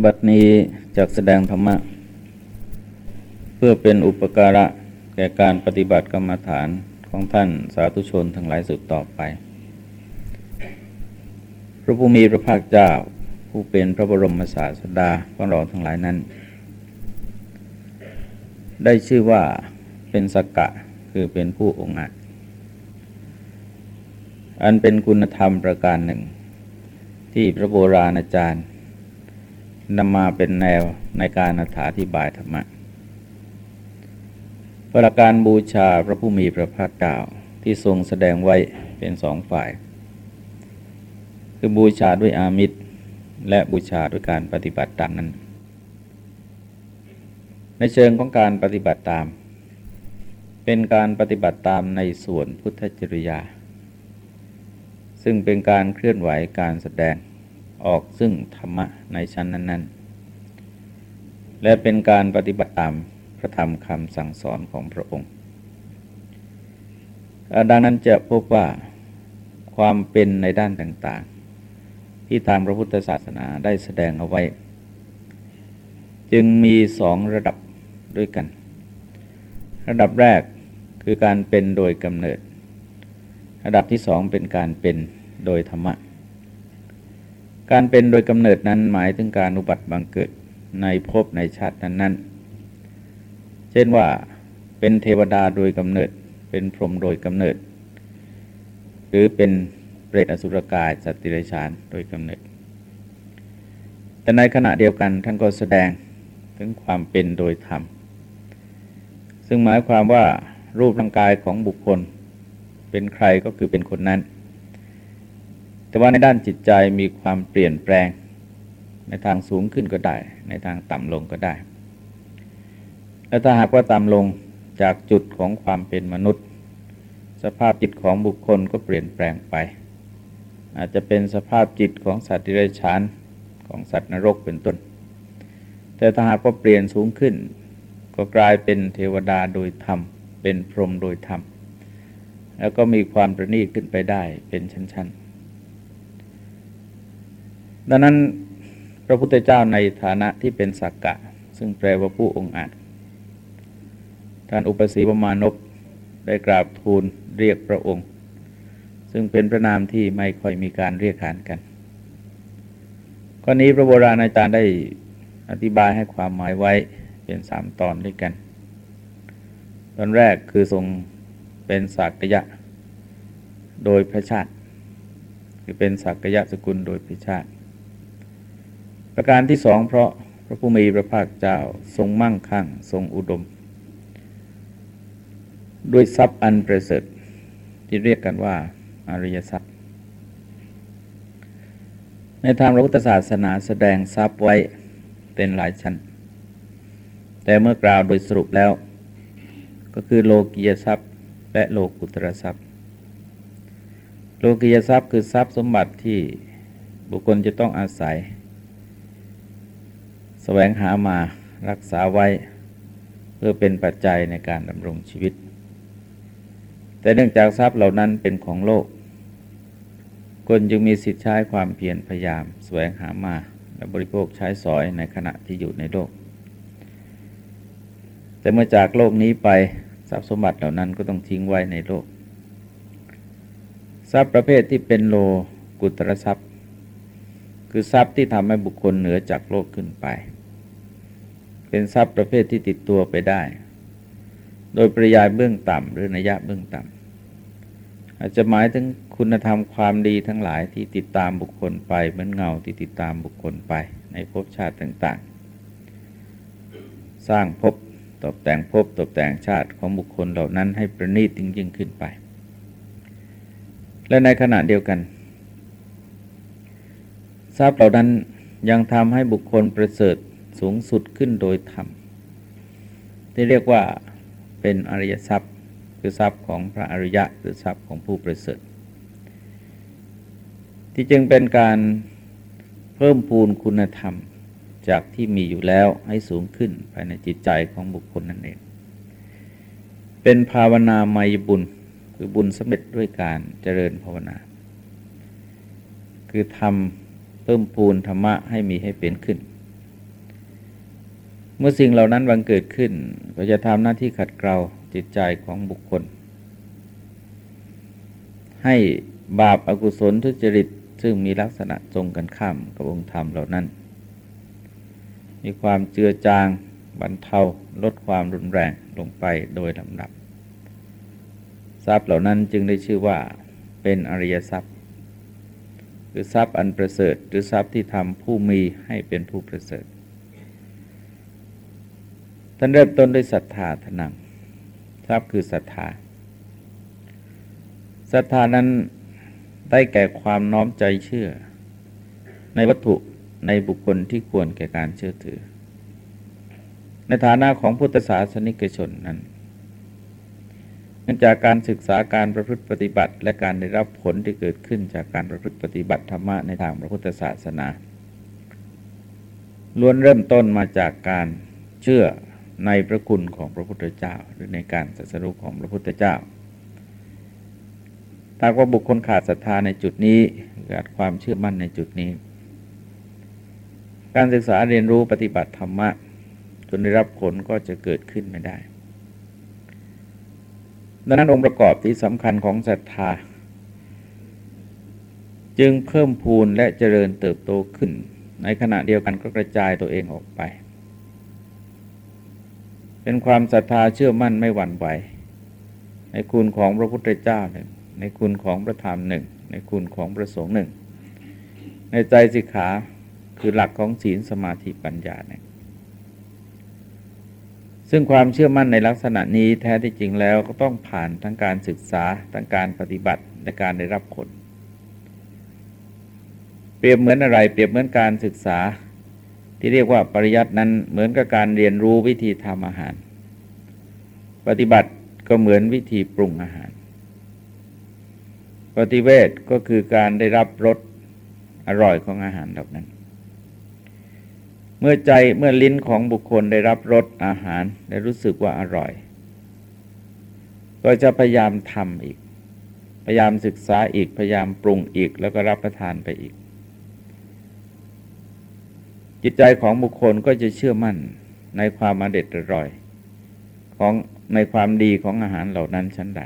บัดนี้จากแสดงธรรมะ เพื่อเป็นอุปการะแก่การปฏิบัติกรรมฐานของท่านสาธุชนทั้งหลายสืบต่อไป พระผู้มีพระภาคเจ้าผู้เป็นพระบรมศาสดาของเราทั้งหลายนั้น ได้ชื่อว่าเป็นสกกะคือเป็นผู้องอาจอันเป็นคุณธรรมประการหนึ่ง ที่พระโบราณอาจารย์ นำมาเป็นแนวในการอธิบายธรรมะประการบูชาพระผู้มีพระภาคเจ้าที่ทรงแสดงไว้เป็นสองฝ่าย คือบูชาด้วยอามิตร และบูชาด้วยการปฏิบัติตามนั้น ในเชิงของการปฏิบัติตาม เป็นการปฏิบัติตามในส่วนพุทธจริยา ซึ่งเป็นการเคลื่อนไหวการแสดง ออกซึ่งธรรมะในชั้นนั้น ๆ และเป็นการปฏิบัติตามพระธรรมคำสั่งสอนของพระองค์ ดังนั้นจะพบว่าความเป็นในด้านต่างๆ ที่ทางพระพุทธศาสนาได้แสดงเอาไว้ จึงมีสองระดับด้วยกัน ระดับแรกคือการเป็นโดยกำเนิด ระดับที่สองเป็นการเป็นโดยธรรมะ การเป็นโดยกำเนิดนั้นหมายถึงการอุบัติบังเกิดในภพในชาตินั้นๆ เช่นว่าเป็นเทวดาโดยกำเนิด เป็นพรหมโดยกำเนิด หรือเป็นเปรตอสุรกายสัตว์ติรชานโดยกำเนิด แต่ในขณะเดียวกันท่านก็แสดงถึงความเป็นโดยธรรม ซึ่งหมายความว่ารูปร่างกายของบุคคลเป็นใครก็คือเป็นคนนั้น แต่ว่าในด้านจิตใจมีความเปลี่ยนแปลง ในทางสูงขึ้นก็ได้ ในทางต่ำลงก็ได้ และถ้าหากว่าต่ำลงจากจุดของความเป็นมนุษย์ สภาพจิตของบุคคลก็เปลี่ยนแปลงไป อาจจะเป็นสภาพจิตของสัตว์ที่ไรชานของสัตว์นรกเป็นต้น แต่ถ้าหากว่าเปลี่ยนสูงขึ้น ก็กลายเป็นเทวดาโดยธรรม เป็นพรหมโดยธรรม แล้วก็มีความประณีตขึ้นไปได้เป็นชั้นๆ ดังนั้นพระพุทธเจ้าในฐานะที่เป็นสักกะ ซึ่งแปลว่าผู้องค์อาจท่านอุปสีปมานพได้กราบทูลเรียกพระองค์ ซึ่งเป็นพระนามที่ไม่ค่อยมีการเรียกขานกันข้อนี้พระโบราณอาจารย์ได้อธิบายให้ความหมายไว้เป็นสามตอนด้วยกัน ตอนแรกคือทรงเป็นสักยะโดยพระชาติ คือเป็นสักยะสกุลโดยพระชาติ ประการที่สองเพราะพระผู้มีพระภาคเจ้าทรงมั่งคั่งทรงอุดม ด้วยทรัพย์อันประเสริฐที่เรียกกันว่าอริยทรัพย์ ในทางพระพุทธศาสนาแสดงทรัพย์ไว้เป็นหลายชั้น แต่เมื่อกล่าวโดยสรุปแล้ว ก็คือโลกียทรัพย์และโลกุตรทรัพย์ โลกียทรัพย์คือทรัพย์สมบัติที่บุคคลจะต้องอาศัย แสวงหามารักษาไว้ เพื่อเป็นปัจจัยในการดำรงชีวิต แต่เนื่องจากทรัพย์เหล่านั้นเป็นของโลก คนจึงมีสิทธิ์ใช้ความเพียรพยายาม แสวงหามาและบริโภคใช้สอยในขณะที่อยู่ในโลก แต่เมื่อจากโลกนี้ไปทรัพย์สมบัติเหล่านั้นก็ต้องทิ้งไว้ในโลก ทรัพย์ประเภทที่เป็นโลกุตรทรัพย์ คือทรัพย์ที่ทำให้บุคคลเหนือจากโลกขึ้นไป เป็นทรัพย์ประเภทที่ติดตัวไปได้ โดยปริยายเบื้องต่ำหรือนัยยะเบื้องต่ำอาจจะหมายถึงคุณธรรมความดีทั้งหลายที่ติดตามบุคคลไปเหมือนเงาที่ติดตามบุคคลไปในภพชาติต่างๆ สร้างภพตกแต่งภพตกแต่งชาติของบุคคลเหล่านั้นให้ประณีตยิ่งขึ้นไป และในขณะเดียวกัน ทรัพย์เหล่านั้นยังทำให้บุคคลประเสริฐสูงสุดขึ้นโดยธรรมที่เรียกว่าเป็นอริยทรัพย์คือทรัพย์ของพระอริยะหรือทรัพย์ของผู้ประเสริฐ ที่จึงเป็นการเพิ่มพูนคุณธรรมจากที่มีอยู่แล้วให้สูงขึ้นภายในจิตใจของบุคคลนั่นเอง เป็นภาวนาไมยบุญคือบุญสำเร็จด้วยการเจริญภาวนา คือทำ เพิ่มพูนธรรมะให้มีให้เป็นขึ้น เมื่อสิ่งเหล่านั้นบังเกิดขึ้น ก็จะทำหน้าที่ขัดเกลาจิตใจของบุคคล ให้บาปอากุศลทุจริตซึ่งมีลักษณะตรงกันข้ามกับองค์ธรรมเหล่านั้น มีความเจือจางบรรเทาลดความรุนแรงลงไปโดยลำดับ ทรัพย์เหล่านั้นจึงได้ชื่อว่าเป็นอริยทรัพย์ คือทรัพย์อันประเสริฐ หรือทรัพย์ที่ทำผู้มีให้เป็นผู้ประเสริฐท่านเริ่มต้นด้วยศรัทธาทนังทรัพย์คือศรัทธาศรัทธานั้นได้แก่ความน้อมใจเชื่อ ในวัตถุในบุคคลที่ควรแก่การเชื่อถือ ในฐานะของพุทธศาสนิกชนนั้น นื่องจากการศึกษาการประพฤติปฏิบัติ และการได้รับผลที่เกิดขึ้นจากการประพฤติปฏิบัติธรรมะในทางพระพุทธศาสนาล้วนเริ่มต้นมาจากการเชื่อในพระคุณของพระพุทธเจ้า หรือในการสัสรุของพระพุทธเจ้าถ้าว่าบุคคลขาดศรัทธาในจุดนี้ขาดความเชื่อมั่นในจุดนี้ การศึกษาเรียนรู้ปฏิบัติธรรมะจนได้รับผลก็จะเกิดขึ้นไม่ได้ ดังนั้นองค์ประกอบที่สำคัญของศรัทธา จึงเพิ่มพูนและเจริญเติบโตขึ้น ในขณะเดียวกันก็กระจายตัวเองออกไป เป็นความศรัทธาเชื่อมั่นไม่หวั่นไหว ในคุณของพระพุทธเจ้าหนึ่งในคุณของพระธรรมหนึ่งในคุณของพระสงฆ์หนึ่งในใจสิกขาคือหลักของศีลสมาธิปัญญาเนี่ย ซึ่งความเชื่อมั่นในลักษณะนี้แท้ที่จริงแล้วก็ต้องผ่านทั้งการศึกษาทั้งการปฏิบัติและการได้รับผล เปรียบเหมือนอะไร เปรียบเหมือนการศึกษาที่เรียกว่าปริยัตินั้นเหมือนกับการเรียนรู้วิธีทำอาหาร ปฏิบัติก็เหมือนวิธีปรุงอาหาร ปฏิเวทก็คือการได้รับรสอร่อยของอาหารเหล่านั้น เมื่อใจเมื่อลิ้นของบุคคลได้รับรสอาหารได้รู้สึกว่าอร่อย ก็จะพยายามทำอีก พยายามศึกษาอีกพยายามปรุงอีกแล้วก็รับประทานไปอีก จิตใจของบุคคลก็จะเชื่อมั่นในความอเด็ดอร่อย ของในความดีของอาหารเหล่านั้นชั้นใด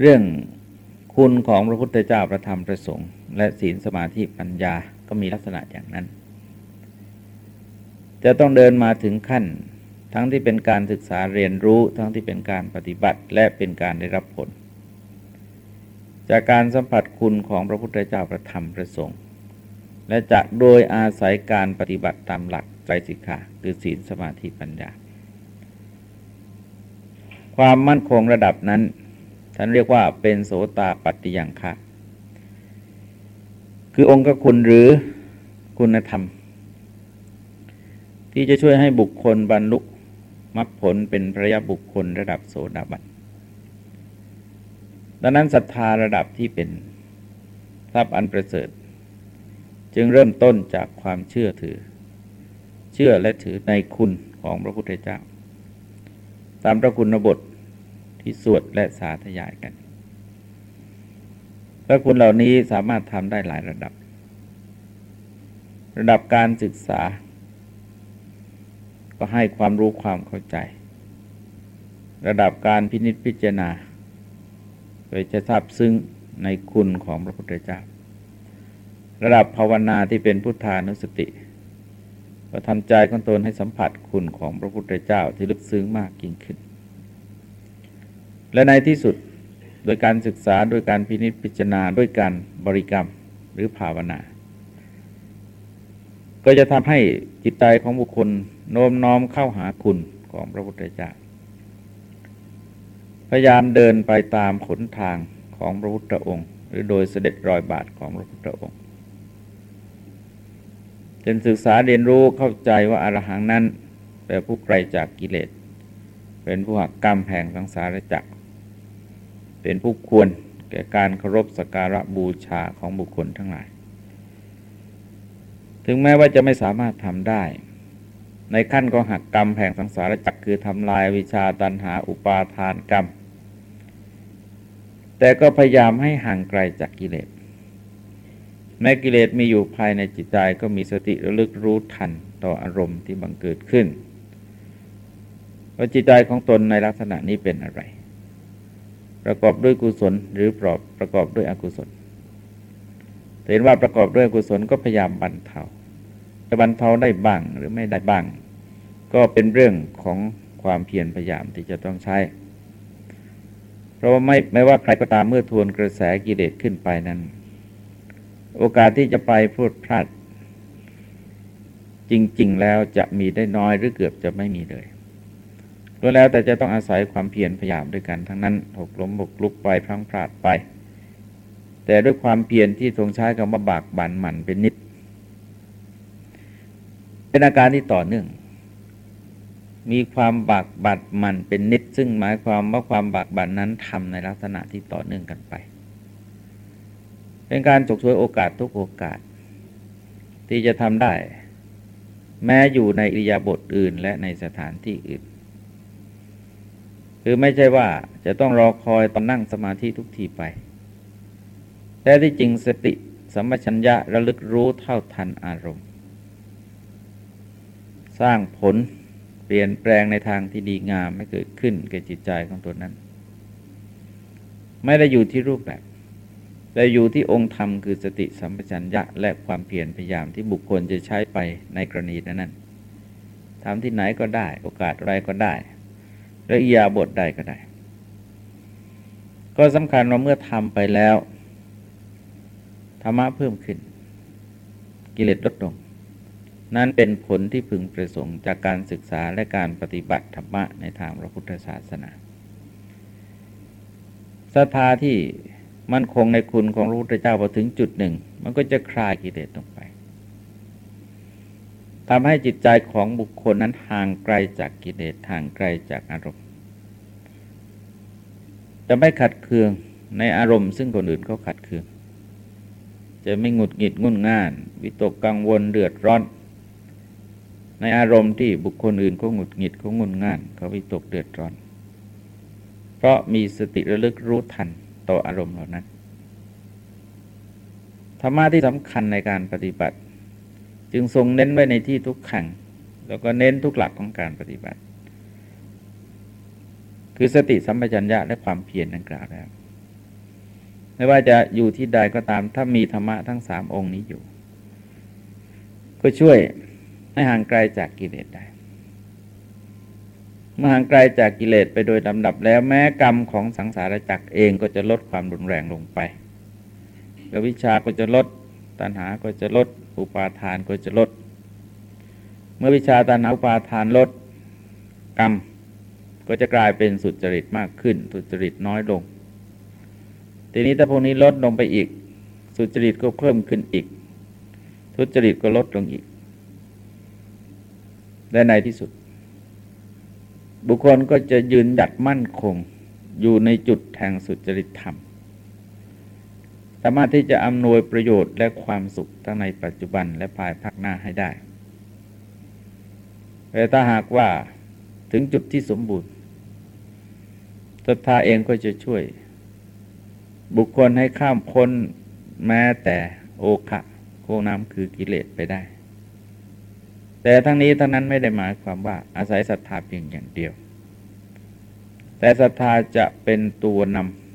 เรื่องคุณของพระพุทธเจ้าประธรรมประสงค์ และศีลสมาธิปัญญา ก็มีลักษณะอย่างนั้น จะต้องเดินมาถึงขั้น ทั้งที่เป็นการศึกษาเรียนรู้ ทั้งที่เป็นการปฏิบัติและเป็นการได้รับผล จากการสัมผัสคุณของพระพุทธเจ้าประธรรมประสงค์และจะโดยอาศัยการปฏิบัติตามหลักใจสิกขาคือศีลสมาธิปัญญา ความมั่นคงระดับนั้น ท่านเรียกว่าเป็นโสตาปัตติยังคะ คือองค์คุณหรือคุณธรรม ที่จะช่วยให้บุคคลบรรลุมรรคผลเป็นพระยาบุคคลระดับโสดาบันดังนั้นศรัทธาระดับที่เป็นทรัพย์อันประเสริฐ จึงเริ่มต้นจากความเชื่อถือ เชื่อและถือในคุณของพระพุทธเจ้า ตามพระคุณบทที่สวดและสาธยายกัน พระคุณเหล่านี้สามารถทำได้หลายระดับ ระดับการศึกษา ก็ให้ความรู้ความเข้าใจ ระดับการพินิจพิจารณา โดยจะทราบซึ้งในคุณของพระพุทธเจ้า ระดับภาวนาที่เป็นพุทธานุสติก็ทำใจของตนให้สัมผัสคุณของพระพุทธเจ้าที่ลึกซึ้งมากยิ่งขึ้น และในที่สุด โดยการศึกษาโดยการพินิจพิจารณาด้วยการบริกรรมหรือภาวนา ก็จะทำให้จิตใจของบุคคลโน้มน้อมเข้าหาคุณของพระพุทธเจ้าพยายามเดินไปตามขนทางของพระพุทธองค์ หรือโดยเสด็จรอยบาทของพระพุทธองค์จนศึกษาเรียนรู้เข้าใจว่าอารหังนั้นเป็นผู้ไกลจากกิเลส เป็นผู้หักกรรมแห่งสังสารจักร เป็นผู้ควรแก่การเคารพสักการะบูชาของบุคคลทั้งหลาย ถึงแม้ว่าจะไม่สามารถทำได้ ในขั้นของหักกรรมแห่งสังสารจักรคือทำลายวิชาตันหาอุปาทานกรรม แต่ก็พยายามให้ห่างไกลจากกิเลส แม้กิเลสมีอยู่ภายในจิตใจก็มีสติระลึกรู้ทันต่ออารมณ์ที่บังเกิดขึ้นว่าจิตใจของตนในลักษณะนี้เป็นอะไร ประกอบด้วยกุศลหรือปรอบประกอบด้วยอกุศลเห็นว่าประกอบด้วยกุศลก็พยายามบรรเทาจะบรรเทาได้บ้างหรือไม่ได้บ้าง ก็เป็นเรื่องของความเพียรพยายามที่จะต้องใช้ เพราะว่าไม่ไม่ว่าใครก็ตามเมื่อทวนกระแสกิเลสขึ้นไปนั้น โอกาสที่จะไปพูดพลาดจริง ๆ แล้วจะมีได้น้อยหรือเกือบจะไม่มีเลย ก็แล้วแต่จะต้องอาศัยความเพียรพยายามด้วยกันทั้งนั้นหกล้มบกลุกไปพลังพลาดไป แต่ด้วยความเพียรที่ทรงใช้คำว่าบากบั่นหมั่นเป็นนิด เป็นอาการที่ต่อเนื่อง มีความบากบัดมันเป็นนิด ซึ่งหมายความว่าความบากบั่นนั้นทำในลักษณะที่ต่อเนื่องกันไป เป็นการจกช่วยโอกาสทุกโอกาส ที่จะทำได้ แม้อยู่ในอิริยาบถอื่นและในสถานที่อื่น คือไม่ใช่ว่าจะต้องรอคอยตอนนั่งสมาธิทุกทีไป แต่ที่จริงสติสัมปชัญญะระลึกรู้เท่าทันอารมณ์ สร้างผลเปลี่ยนแปลงในทางที่ดีงามไม่เกิดขึ้นแก่จิตใจของตัวนั้น ไม่ได้อยู่ที่รูปแบบแต่อยู่ที่องค์ธรรมคือสติสัมปชัญญะและความเพียรพยายามที่บุคคลจะใช้ไปในกรณีนั้นทำที่ไหนก็ได้ โอกาสอะไรก็ได้ หรืออียาบทใดก็ได้ ก็สำคัญว่าเมื่อทำไปแล้วธรรมะเพิ่มขึ้น กิเลสลดลง นั่นเป็นผลที่พึงประสงค์จากการศึกษาและการปฏิบัติธรรมะในทางพระพุทธศาสนาศรัทธาที่มั่นคงในคุณของพระพุทธเจ้าพอถึงจุดหนึ่ง มันก็จะคลายกิเลสลงไป ทำให้จิตใจของบุคคลนั้นห่างไกลจากกิเลสห่างไกลจากอารมณ์ จะไม่ขัดเคืองในอารมณ์ซึ่งคนอื่นเขาขัดเคือง จะไม่หงุดหงิดงุนง่าน วิตกกังวลเดือดร้อน ในอารมณ์ที่บุคคลอื่นเขาหงุดหงิดเขางุนง่านเขาวิตกเดือดร้อน เพราะมีสติระลึกรู้ทันต่ออารมณ์เหล่านั้นธรรมะที่สำคัญในการปฏิบัติ จึงทรงเน้นไว้ในที่ทุกขัง แล้วก็เน้นทุกหลักของการปฏิบัติ คือสติสัมปชัญญะและความเพียรดังกล่าวแล้ว ไม่ว่าจะอยู่ที่ใดก็ตามถ้ามีธรรมะทั้งสามองค์นี้อยู่ ก็ช่วยให้ห่างไกลจากกิเลสได้เมื่อห่างไกลจากกิเลสไปโดยลำดับแล้วแม้กรรมของสังสารจักรเองก็จะลดความรุนแรงลงไปวิชาก็จะลด ตัณหาก็จะลด อุปาทานก็จะลด เมื่อวิชาตัณหาอุปาทานลดกรรม ก็จะกลายเป็นสุจริตมากขึ้น สุจริตน้อยลง ทีนี้ถ้าพวกนี้ลดลงไปอีก สุจริตก็เพิ่มขึ้นอีก ทุจริตก็ลดลงอีก และในที่สุด บุคคลก็จะยืนหยัดมั่นคงอยู่ในจุดแห่งสุจริตธรรม สามารถที่จะอำนวยประโยชน์และความสุขทั้งในปัจจุบันและภายภาคหน้าให้ได้แต่ถ้าหากว่าถึงจุดที่สมบูรณ์ศรัทธาเองก็จะช่วย บุคคลให้ข้ามพ้นแม้แต่โอคะโคน้ำคือกิเลสไปได้ แต่ทั้งนี้ทั้งนั้นไม่ได้หมายความว่าอาศัยศรัทธาเพียงอย่างเดียว แต่ศรัทธาจะเป็นตัวนำ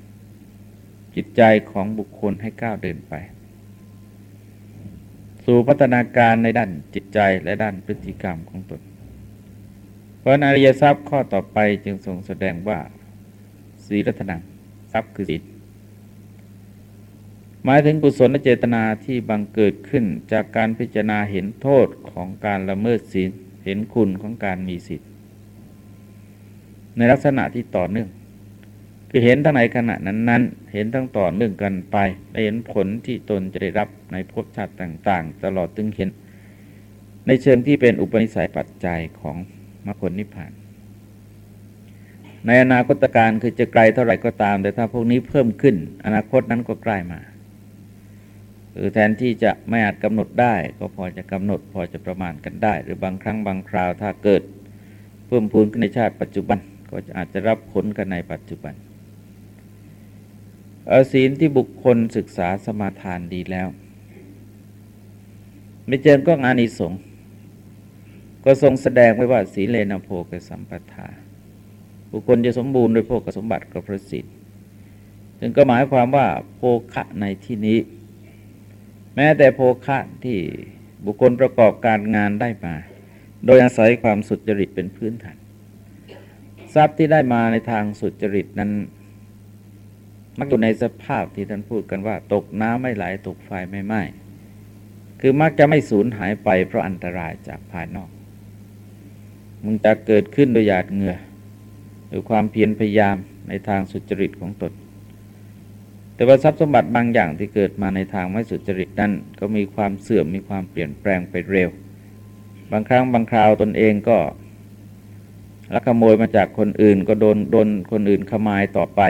จิตใจของบุคคลให้ก้าวเดินไป สู่พัฒนาการในด้านจิตใจและด้านพฤติกรรมของตนเพราะอริยทรัพย์ข้อต่อไปจึงทรงแสดงว่าสีรัตนังทรัพย์คือศีลหมายถึงกุศลเจตนาที่บังเกิดขึ้นจากการพิจารณาเห็นโทษของการละเมิดศีลเห็นคุณของการมีศีลในลักษณะที่ต่อเนื่อง คือเห็นทั้งในขณะนั้นนั้น เห็นทั้งต่อเนื่องกันไปและเห็นผลที่ตนจะได้รับในภพชาติต่าง ๆ ตลอดถึงเห็น ในเชิงที่เป็นอุปนิสัยปัจจัยของมรรคผลนิพพาน ในอนาคตการคือจะไกลเท่าไหร่ก็ตาม แต่ถ้าพวกนี้เพิ่มขึ้น อนาคตนั้นก็ใกล้มาหรือแทนที่จะไม่อาจกำหนดได้ ก็พอจะกำหนด พอจะประมาณกันได้ หรือบางครั้งบางคราวถ้าเกิด เพิ่มพูนขึ้นในชาติปัจจุบัน ก็อาจจะรับผลกันในปัจจุบัน ศีลที่บุคคลศึกษาสมาทานดีแล้วไม่เจอก็งานอิสงก็ทรงแสดงไว้ว่าสีเลนะโภกสัมปทา บุคคลจะสมบูรณ์โดยโภกสมบัติกับพระสิทธิ์ซึ่งก็หมายความว่าโภคะในที่นี้ แม้แต่โภคะที่บุคคลประกอบการงานได้มา โดยอาศัยความสุจริตเป็นพื้นฐาน ทรัพย์ที่ได้มาในทางสุจริตนั้น มักอยู่ในสภาพที่ท่านพูดกันว่า ตกน้ำไม่ไหลตกไฟไม่ไหม้คือมักจะไม่สูญหายไปเพราะอันตรายจากภายนอกมึงจะเกิดขึ้นโดยหยาดเหงื่อหรือความเพียรพยายามในทางสุจริตของตน แต่ว่าทรัพย์สมบัติบางอย่างที่เกิดมาในทางไม่สุจริตนั้นก็มีความเสื่อมมีความเปลี่ยนแปลงไปเร็ว บางครั้งบางคราวตนเองก็ลักขโมยมาจากคนอื่นก็โดนโดนคนอื่นขมายต่อไป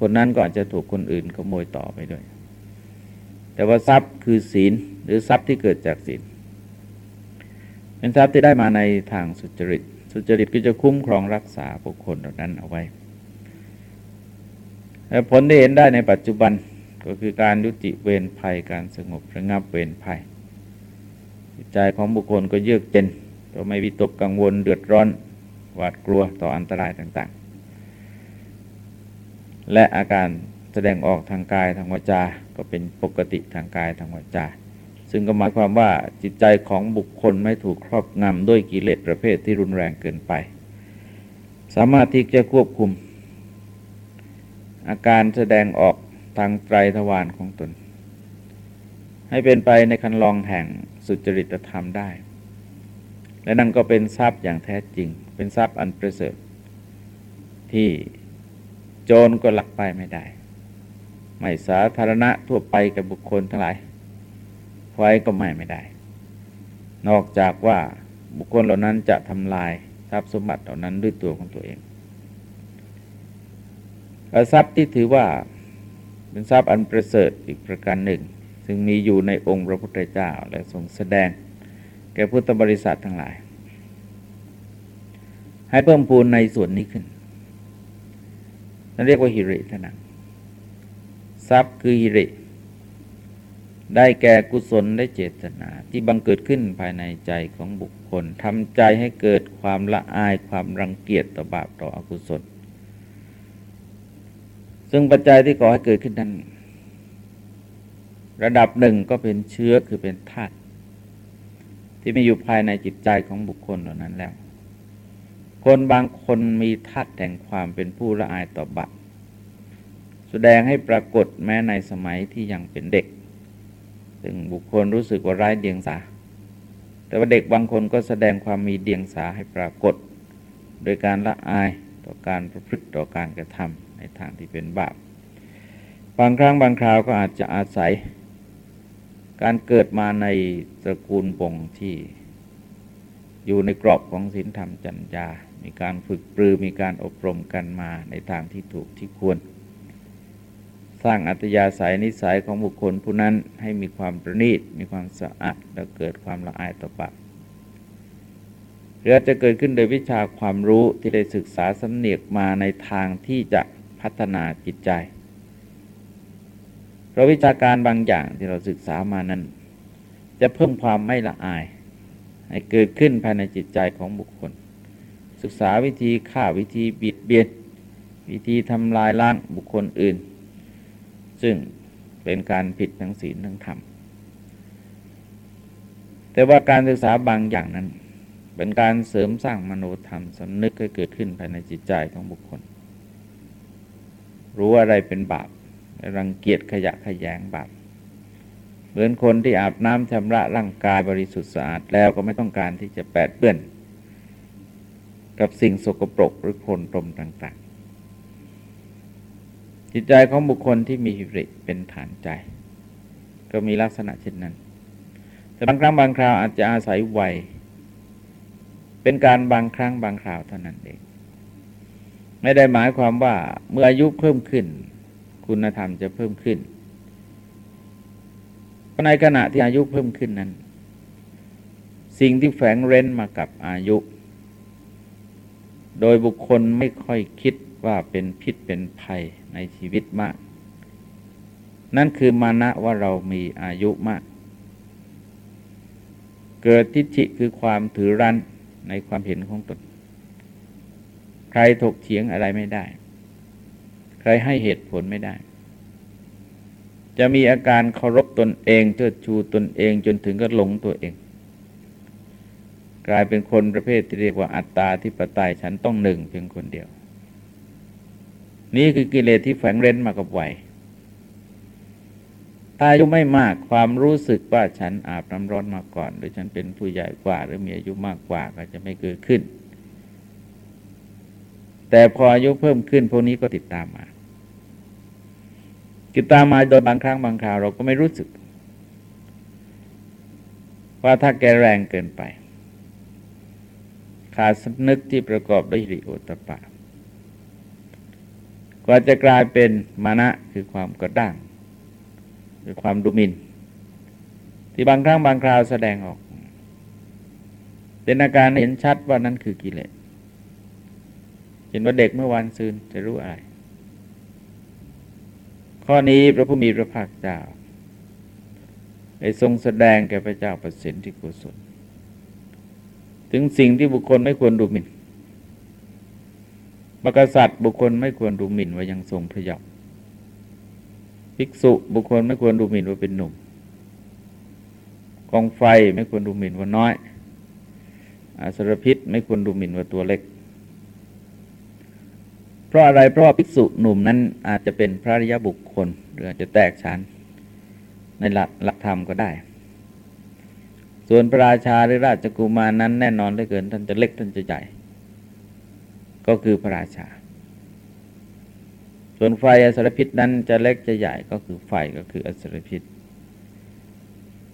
คนนั้นก็อาจจะถูกคนอื่นขโมยต่อไปด้วย แต่ว่าทรัพย์คือศีลหรือทรัพย์ที่เกิดจากศีลเป็นทรัพย์ที่ได้มาในทางสุจริต สุจริตก็จะคุ้มครองรักษาบุคคลเหล่านั้นเอาไว้และผลที่เห็นได้ในปัจจุบันก็คือการยุติเวรภัยการสงบระงับเวรภัยจิตใจของบุคคลก็เยือกเย็นก็ไม่วิตกกังวลเดือดร้อนหวาดกลัวต่ออันตรายต่างๆ และอาการแสดงออกทางกายทางวาจา ก็เป็นปกติทางกายทางวาจา ซึ่งก็หมายความว่าจิตใจของบุคคลไม่ถูกครอบงำด้วยกิเลสประเภทที่รุนแรงเกินไป สามารถที่จะควบคุม อาการแสดงออกทางไตรทวารของตน ให้เป็นไปในคันลองแห่งสุจริตธรรมได้ และนั่นก็เป็นทรัพย์อย่างแท้จริง เป็นทรัพย์อันประเสริฐที่ โจรก็หลักไปไม่ได้ ไม่สาธารณะทั่วไปกับบุคคลทั้งหลายไว้ก็ไม่ไม่ได้ นอกจากว่าบุคคลเหล่านั้นจะทำลายทรัพย์สมบัติเหล่านั้นด้วยตัวของตัวเองทรัพย์ที่ถือว่าเป็นทรัพย์อันประเสริฐอีกประการหนึ่ง ซึ่งมีอยู่ในองค์พระพุทธเจ้าและทรงแสดง แก่พุทธบริษัททั้งหลาย ให้เพิ่มพูนในส่วนนี้ขึ้น นั่นเรียกว่าหิริทนังทรัพย์คือหิริ ได้แก่กุศลได้เจตนา ที่บังเกิดขึ้นภายในใจของบุคคลทำใจให้เกิดความละอายความรังเกียจต่อบาปต่ออกุศล ซึ่งปัจจัยที่ก่อให้เกิดขึ้นนั้น ระดับหนึ่งก็เป็นเชื้อคือเป็นธาตุที่มีอยู่ภายในจิตใจของบุคคลเหล่านั้นแล้ว คนบางคนมีธาตุแห่งความเป็นผู้ละอายต่อบาปแสดงให้ปรากฏแม้ในสมัยที่ยังเป็นเด็ก ซึ่งบุคคลรู้สึกว่าร้ายเดียงสา แต่ว่าเด็กบางคนก็แสดงความมีเดียงสาให้ปรากฏ โดยการละอายต่อการประพฤติต่อการกระทำในทางที่เป็นบาป บางครั้งบางคราวก็อาจจะอาศัย การเกิดมาในตระกูลปงที่อยู่ในกรอบของศีลธรรมจัญญา มีการฝึกปรือมีการอบรมกันมาในทางที่ถูกที่ควร สร้างอัตยาศัยนิสัยของบุคคลผู้นั้นให้มีความประณีต มีความสะอาดและเกิดความละอายต่อบาปหรือจะเกิดขึ้นโดยวิชาความรู้ที่ได้ศึกษาสำเนียกมาในทางที่จะพัฒนาจิตใจเพราะวิชาการบางอย่างที่เราศึกษามานั้น จะเพิ่มความไม่ละอาย ให้เกิดขึ้นภายในจิตใจของบุคคล ศึกษาวิธีฆ่าวิธีบิดเบียนวิธีทำลายล้างบุคคลอื่น ซึ่งเป็นการผิดทั้งศีลทั้งธรรมแต่ว่าการศึกษาบางอย่างนั้น เป็นการเสริมสร้างมโนธรรมสำนึกให้เกิดขึ้นภายในจิตใจของบุคคล รู้อะไรเป็นบาปรังเกียจขยะขยงบาปเหมือนคนที่อาบน้ำชำระร่างกายบริสุทธิ์สะอาดแล้วก็ไม่ต้องการที่จะแปดเปื้อน กับสิ่งสกปรกหรือโคลนตมต่างๆ จิตใจของบุคคลที่มีหิริเป็นฐานใจ ก็มีลักษณะเช่นนั้น แต่บางครั้งบางคราวอาจจะอาศัยวัยเป็นการบางครั้งบางคราวเท่านั้นเอง ไม่ได้หมายความว่าเมื่ออายุเพิ่มขึ้น คุณธรรมจะเพิ่มขึ้นในขณะที่อายุเพิ่มขึ้นนั้น สิ่งที่แฝงเร้นมากับอายุ โดยบุคคลไม่ค่อยคิดว่าเป็นพิษเป็นภัยในชีวิตมาก นั่นคือมานะว่าเรามีอายุมาก เกิดทิฏฐิคือความถือรั้นในความเห็นของตน ใครถกเถียงอะไรไม่ได้ ใครให้เหตุผลไม่ได้ จะมีอาการเคารพตนเองเชิดชูตนเองจนถึงก็หลงตัวเอง กลายเป็นคนประเภทที่เรียกว่าอัตตาที่ปไตยฉันต้องหนึ่งเพียงคนเดียว นี่คือกิเลสที่แฝงเร้นมากับวัยถ้าอายุไม่มากความรู้สึกว่าฉันอาบน้ำร้อนมาก่อน หรือฉันเป็นผู้ใหญ่กว่า หรือมีอายุมากกว่าก็จะไม่เกิดขึ้น แต่พออายุเพิ่มขึ้นพวกนี้ก็ติดตามมา ติดตามมาโดยบางครั้งบางคราวเราก็ไม่รู้สึก ว่าถ้าแกแรงเกินไป ขาดสนึกที่ประกอบด้วยริโอตปะกว่าจะกลายเป็นมานะคือความกระด้างคือความดุมิน ที่บางครั้งบางคราวแสดงออก เป็นอาการเห็นชัดว่านั่นคือกิเลสเห็นว่าเด็กเมื่อวันซืนจะรู้อะไร ข้อนี้พระผู้มีพระภาคเจ้าได้ทรงแสดงแก่พระเจ้าประสิทธิโกศล ถึงสิ่งที่บุคคลไม่ควรดูหมิ่นมกษัตริย์บุคคลไม่ควรดูหมิ่นว่ายังทรงพระเยาว์ภิกษุบุคคลไม่ควรดูหมิ่นว่าเป็นหนุ่ม กองไฟไม่ควรดูหมิ่นว่าน้อย อาสรพิษไม่ควรดูหมิ่นว่าตัวเล็ก เพราะอะไรเพราะภิกษุหนุ่มนั้นอาจจะเป็นพระริยบุคคล หรืออาจจะแตกฉานในหลักหลักธรรมก็ได้ ส่วนพระราชาหรือราชกุมารนั้นแน่นอนเหลือเกินท่านจะเล็กท่านจะใหญ่ ก็คือพระราชา ส่วนไฟอสรพิษนั้นจะเล็กจะใหญ่ก็คือไฟก็คืออสรพิษ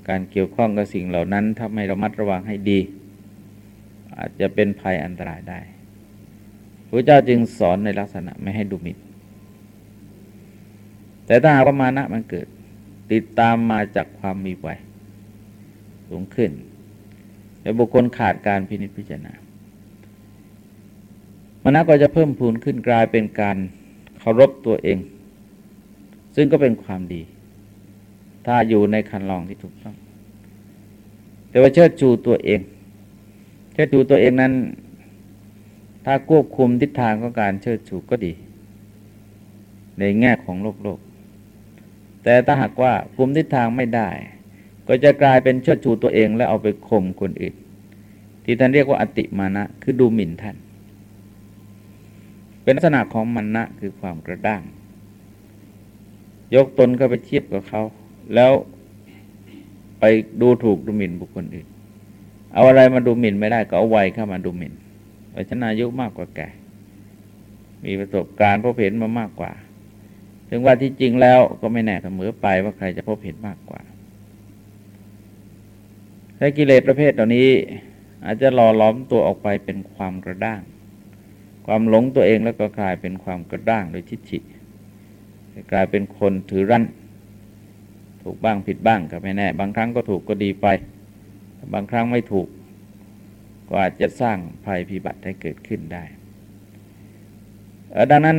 การเกี่ยวข้องกับสิ่งเหล่านั้นถ้าไม่ระมัดระวังให้ดี อาจจะเป็นภัยอันตรายได้พระเจ้าจึงสอนในลักษณะไม่ให้ดูหมิ่นแต่ถ้าหากว่ามานะมันเกิด ติดตามมาจากความมีไว สูงขึ้น และบุคคลขาดการพินิจพิจารณามานะก็จะเพิ่มพูนขึ้นกลายเป็นการเคารพตัวเอง ซึ่งก็เป็นความดี ถ้าอยู่ในคันลองที่ถูกต้อง แต่ว่าเชิดชูตัวเอง เชิดชูตัวเองนั้น ถ้าควบคุมทิศทางของการเชิดชูก็ดี ในแง่ของโลกโลก แต่ถ้าหากว่าคุมทิศทางไม่ได้ ก็จะกลายเป็นเชิดชูตัวเองและเอาไปข่มคนอื่น ที่ท่านเรียกว่าอติมานะ คือดูหมิ่นท่าน เป็นลักษณะของมันนะคือความกระด้าง ยกตนก็ไปเทียบกับเขา แล้วไปดูถูกดูหมิ่นบุคคลอื่น เอาอะไรมาดูหมิ่นไม่ได้ก็เอาวัยเข้ามาดูหมิ่นว่าฉันอายุมากกว่าแกมีประสบการณ์พบเห็นมามากกว่า ถึงว่าที่จริงแล้วก็ไม่แน่เสมอไปว่าใครจะพบเห็นมากกว่า ถ้ากิเลสประเภทเหล่านี้ อาจจะหล่อล้อมตัวออกไปเป็นความกระด้าง ความหลงตัวเองแล้วก็กลายเป็นความกระด้างโดยทิฏฐิกลายเป็นคนถือรั้น ถูกบ้างผิดบ้างก็ไม่แน่ บางครั้งก็ถูกก็ดีไป บางครั้งไม่ถูก ก็อาจจะสร้างภัยพิบัติให้เกิดขึ้นได้ดังนั้น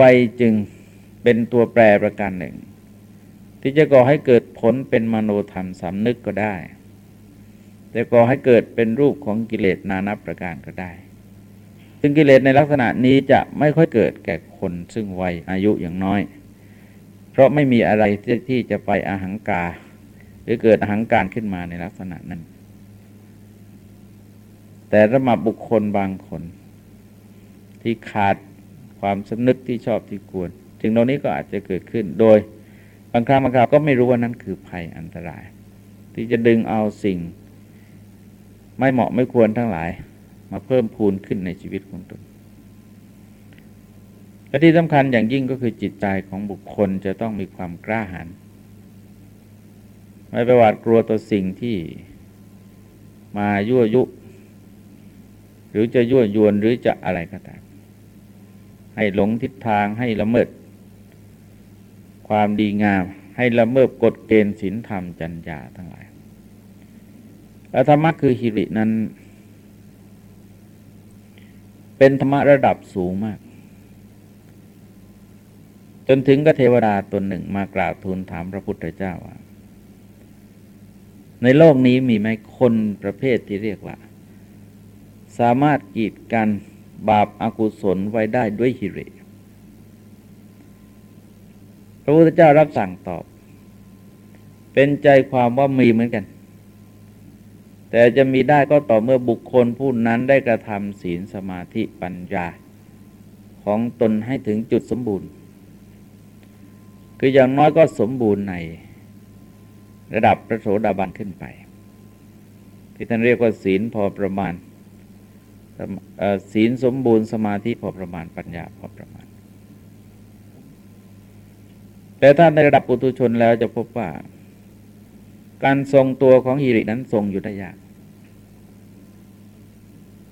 วัยจึงเป็นตัวแปรประการหนึ่ง ที่จะก่อให้เกิดผลเป็นมโนธรรมสำนึกก็ได้ แต่ก่อให้เกิดเป็นรูปของกิเลสนานับประการก็ได้ ซึ่งกิเลสในลักษณะนี้จะไม่ค่อยเกิดแก่คนซึ่งวัยอายุอย่างน้อย เพราะไม่มีอะไรที่จะไปอาหังกา หรือเกิดอาหังการขึ้นมาในลักษณะนั้น แต่ระมาบุคคลบางคน ที่ขาดความสนึกที่ชอบที่ควรจึงตรงนี้ก็อาจจะเกิดขึ้นโดยบางครั้งบางคราวก็ไม่รู้ว่านั้นคือภัยอันตราย ที่จะดึงเอาสิ่ง ไม่เหมาะไม่ควรทั้งหลาย มาเพิ่มพูนขึ้นในชีวิตของตนและที่สำคัญอย่างยิ่งก็คือจิตใจของบุคคลจะต้องมีความกล้าหาญไม่ไปหวาดกลัวต่อสิ่งที่มายั่วยุ หรือจะยั่วยวนหรือจะอะไรก็ตาม ให้หลงทิศทางให้ละเมิด ความดีงาม ให้ละเมิดกฎเกณฑ์ศีลธรรมจัญญาทั้งหลาย ธรรมะคือฮิรินั้น เป็นธรรมะระดับสูงมาก จนถึงก็เทวดาตนหนึ่งมากราบทูลถามพระพุทธเจ้าว่า ในโลกนี้มีไหมคนประเภทที่เรียกว่า สามารถกีดกันบาปอากุศลไว้ได้ด้วยหิริพระพุทธเจ้ารับสั่งตอบ เป็นใจความว่ามีเหมือนกัน แต่จะมีได้ก็ต่อเมื่อบุคคลผู้นั้นได้กระทำศีลสมาธิปัญญา ของตนให้ถึงจุดสมบูรณ์ คืออย่างน้อยก็สมบูรณ์ในระดับพระโสดาบันขึ้นไป ที่ท่านเรียกว่าศีลพอประมาณศีลสมบูรณ์สมาธิพอประมาณปัญญาพอประมาณ แต่ถ้าในระดับปุถุชนแล้วจะพบว่า การทรงตัวของฮิรินั้นทรงอยู่ได้ยาก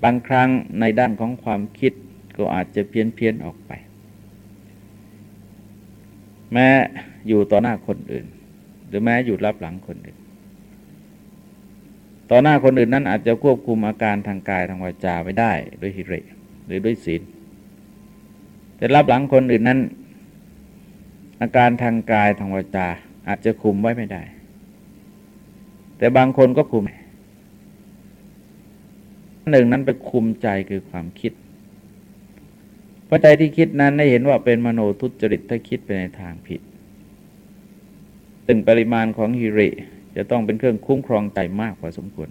บางครั้งในด้านของความคิดก็อาจจะเพี้ยนเพียนออกไป แม้อยู่ต่อหน้าคนอื่น หรือแม้อยู่รับหลังคนอื่น ต่อหน้าคนอื่นนั้นอาจจะควบคุมอาการทางกายทางวาจาไว้ได้ด้วยหิริหรือด้วยศีลแต่รับหลังคนอื่นนั้น อาการทางกายทางวาจาอาจจะคุมไว้ไม่ได้ แต่บางคนก็คุม หนึ่งนั้นไปคุมใจคือความคิดพระใจที่คิดนั้นได้เห็นว่าเป็นมโนทุจริตถ้าคิดไปในทางผิดตึงปริมาณของฮิริจะต้องเป็นเครื่องคุ้มครองใจมากกว่าสมควร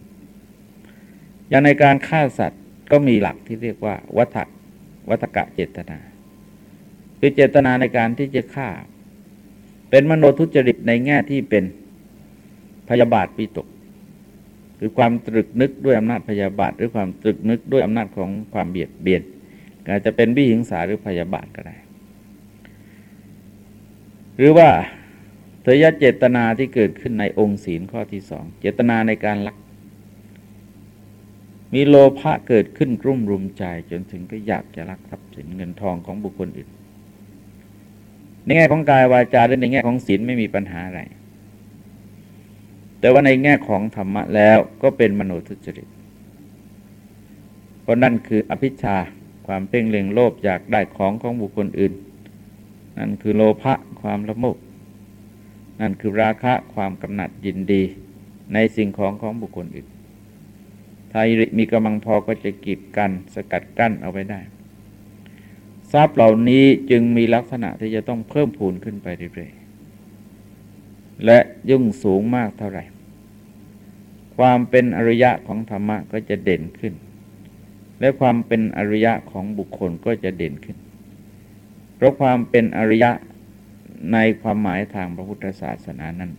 อย่างในการฆ่าสัตว์ก็มีหลักที่เรียกว่า วัฏวัฏกะเจตนา คือเจตนาในการที่จะฆ่า เป็นมโนทุจริตในแง่ที่เป็นพยาบาทปีตก คือความตรึกนึกด้วยอำนาจพยาบาท หรือความตรึกนึกด้วยอำนาจของความเบียดเบียนอาจจะเป็นวิหิงสาหรือพยาบาทก็ได้ หรือว่าเทยเจตนาที่เกิดขึ้นในองค์ศีลข้อที่สองเจตนาในการลัก มีโลภะเกิดขึ้นกลุ่มรุมใจจนถึงก็อยากจะลักทรัพย์สินเงินทองของบุคคลอื่นในแง่ของกายวาจาและในแง่ของศีลไม่มีปัญหาอะไร แต่ว่าในแง่ของธรรมะแล้วก็เป็นมโนทุจริต เพราะนั่นคืออภิชาความเพ่งเล็งโลภอยากได้ของของบุคคลอื่น นั่นคือโลภะความละโมบนั่นคือราคะความกำหนัดยินดีในสิ่งของของบุคคลอื่นถ้ามีกำลังพอก็จะกีดกันสกัดกั้นเอาไว้ได้ ทรัพย์เหล่านี้จึงมีลักษณะที่จะต้องเพิ่มพูนขึ้นไปเรื่อย และยุ่งสูงมากเท่าไหร่ ความเป็นอริยะของธรรมะก็จะเด่นขึ้น และความเป็นอริยะของบุคคลก็จะเด่นขึ้น เพราะความเป็นอริยะในความหมายทางพระพุทธศาสนานั้น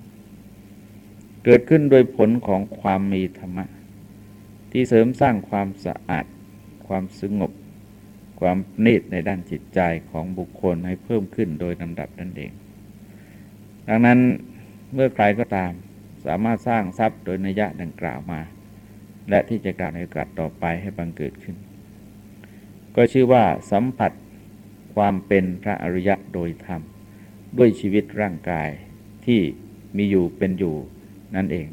เกิดขึ้นโดยผลของความมีธรรมะ ที่เสริมสร้างความสะอาด ความสงบ ความนิดในด้านจิตใจของบุคคลให้เพิ่มขึ้นโดยลำดับนั่นเอง ดังนั้น เมื่อใครก็ตาม สามารถสร้างทรัพย์โดยนัยยะดังกล่าวมา และที่จะกล่าวในโอกาสต่อไปให้บังเกิดขึ้น ก็ชื่อว่าสัมผัสความเป็นพระอริยะโดยธรรม ด้วยชีวิตร่างกายที่มีอยู่เป็นอยู่นั่นเอง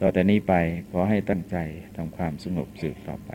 ต่อแต่นี้ไปขอให้ตั้งใจทำความสงบสืบต่อไป